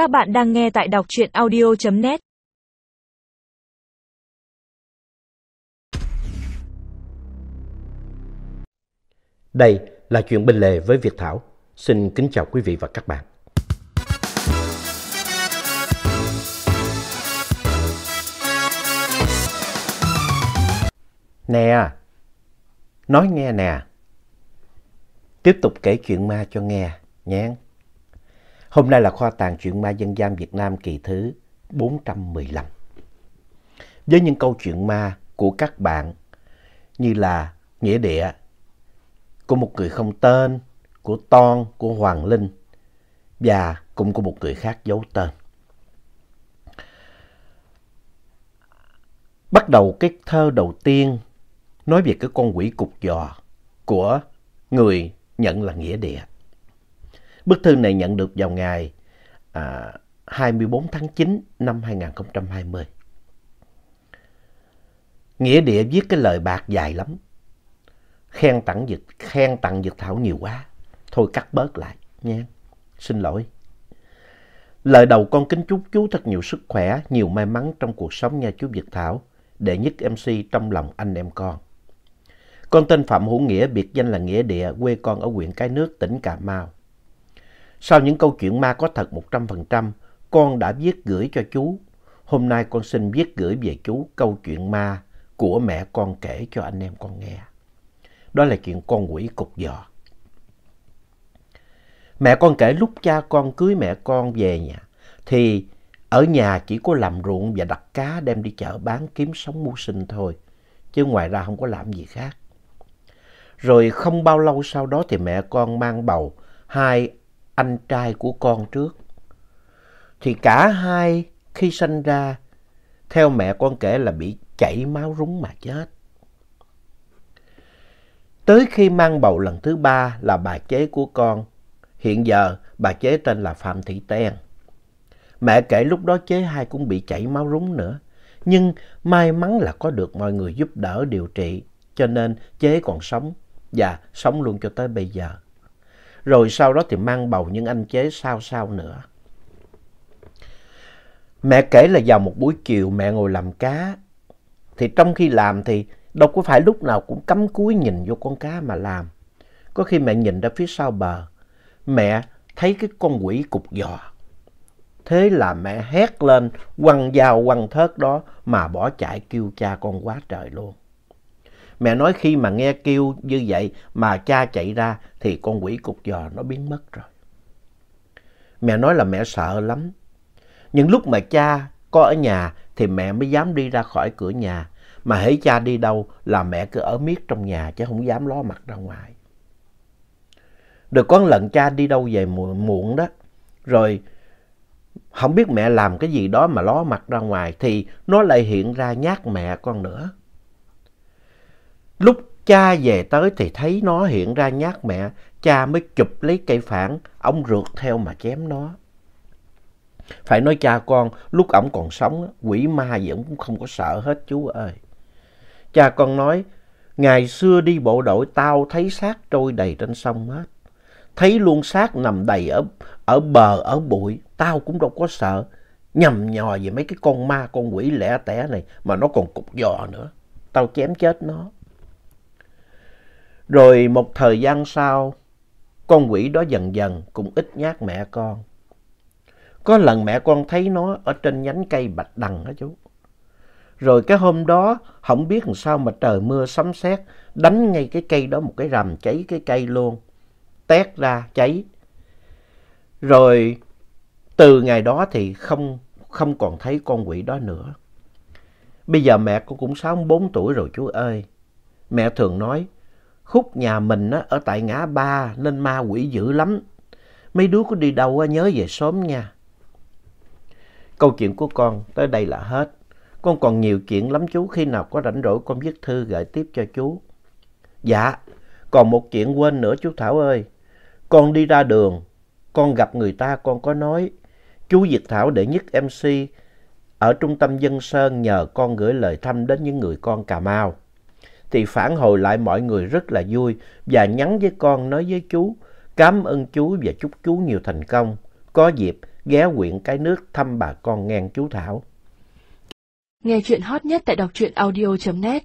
Các bạn đang nghe tại đọc truyện audio.net Đây là chuyện bên lề với Việt Thảo. Xin kính chào quý vị và các bạn. Nè, nói nghe nè. Tiếp tục kể chuyện ma cho nghe, nhé. Hôm nay là kho tàng truyện ma dân gian Việt Nam kỳ thứ 415. Với những câu chuyện ma của các bạn như là Nghĩa Địa, của một người không tên, của Ton, của Hoàng Linh và cũng của một người khác giấu tên. Bắt đầu cái thơ đầu tiên nói về cái con quỷ cục giò của người nhận là Nghĩa Địa. Bức thư này nhận được vào ngày à, 24 tháng 9 năm 2020. Nghĩa Địa viết cái lời bạc dài lắm. Khen tặng Dược, khen tặng Dược Thảo nhiều quá. Thôi cắt bớt lại nha. Xin lỗi. Lời đầu con kính chúc chú thật nhiều sức khỏe, nhiều may mắn trong cuộc sống nha chú Việt Thảo. Đệ nhất MC trong lòng anh em con. Con tên Phạm Hữu Nghĩa, biệt danh là Nghĩa Địa, quê con ở huyện Cái Nước, tỉnh Cà Mau. Sau những câu chuyện ma có thật 100%, con đã viết gửi cho chú. Hôm nay con xin viết gửi về chú câu chuyện ma của mẹ con kể cho anh em con nghe. Đó là chuyện con quỷ cục giò. Mẹ con kể lúc cha con cưới mẹ con về nhà, thì ở nhà chỉ có làm ruộng và đặt cá đem đi chợ bán kiếm sống mưu sinh thôi, chứ ngoài ra không có làm gì khác. Rồi không bao lâu sau đó thì mẹ con mang bầu hai anh trai của con trước. Thì cả hai khi sinh ra, theo mẹ con kể là bị chảy máu rúng mà chết. Tới khi mang bầu lần thứ ba là bà chế của con. Hiện giờ bà chế tên là Phạm Thị Ten. Mẹ kể lúc đó chế hai cũng bị chảy máu rúng nữa. Nhưng may mắn là có được mọi người giúp đỡ điều trị cho nên chế còn sống và sống luôn cho tới bây giờ. Rồi sau đó thì mang bầu những anh chế sao sao nữa. Mẹ kể là vào một buổi chiều mẹ ngồi làm cá. Thì trong khi làm thì đâu có phải lúc nào cũng cắm cúi nhìn vô con cá mà làm. Có khi mẹ nhìn ra phía sau bờ, mẹ thấy cái con quỷ cục giò. Thế là mẹ hét lên, quăng dao quăng thớt đó mà bỏ chạy kêu cha con quá trời luôn. Mẹ nói khi mà nghe kêu như vậy mà cha chạy ra thì con quỷ cục giò nó biến mất rồi. Mẹ nói là mẹ sợ lắm. Những lúc mà cha có ở nhà thì mẹ mới dám đi ra khỏi cửa nhà. Mà hãy cha đi đâu là mẹ cứ ở miết trong nhà chứ không dám ló mặt ra ngoài. Được có lần cha đi đâu về muộn, muộn đó. Rồi không biết mẹ làm cái gì đó mà ló mặt ra ngoài thì nó lại hiện ra nhát mẹ con nữa. Cha về tới thì thấy nó hiện ra nhát mẹ, cha mới chụp lấy cây phản, ông rượt theo mà chém nó. Phải nói cha con, lúc ổng còn sống, quỷ ma gì ổng cũng không có sợ hết chú ơi. Cha con nói, ngày xưa đi bộ đội tao thấy xác trôi đầy trên sông hết. Thấy luôn xác nằm đầy ở, ở bờ, ở bụi, tao cũng đâu có sợ. Nhầm nhò về mấy cái con ma, con quỷ lẻ tẻ này mà nó còn cục giò nữa. Tao chém chết nó. Rồi một thời gian sau, con quỷ đó dần dần cũng ít nhát mẹ con. Có lần mẹ con thấy nó ở trên nhánh cây bạch đằng đó chú. Rồi cái hôm đó, không biết làm sao mà trời mưa sấm sét đánh ngay cái cây đó một cái rầm cháy cái cây luôn. Tét ra cháy. Rồi từ ngày đó thì không, không còn thấy con quỷ đó nữa. Bây giờ mẹ con cũng 64 tuổi rồi chú ơi. Mẹ thường nói, khúc nhà mình á, ở tại ngã ba nên ma quỷ dữ lắm. Mấy đứa có đi đâu á, nhớ về sớm nha. Câu chuyện của con tới đây là hết. Con còn nhiều chuyện lắm chú, khi nào có rảnh rỗi con viết thư gửi tiếp cho chú. Dạ, còn một chuyện quên nữa chú Thảo ơi. Con đi ra đường, con gặp người ta con có nói, chú Việt Thảo đệ nhất MC ở trung tâm Dân Sơn nhờ con gửi lời thăm đến những người con Cà Mau. Thì phản hồi lại mọi người rất là vui và nhắn với con nói với chú, cảm ơn chú và chúc chú nhiều thành công. Có dịp ghé huyện Cái Nước thăm bà con ngang chú Thảo. Nghe chuyện hot nhất tại đọc truyện audio.net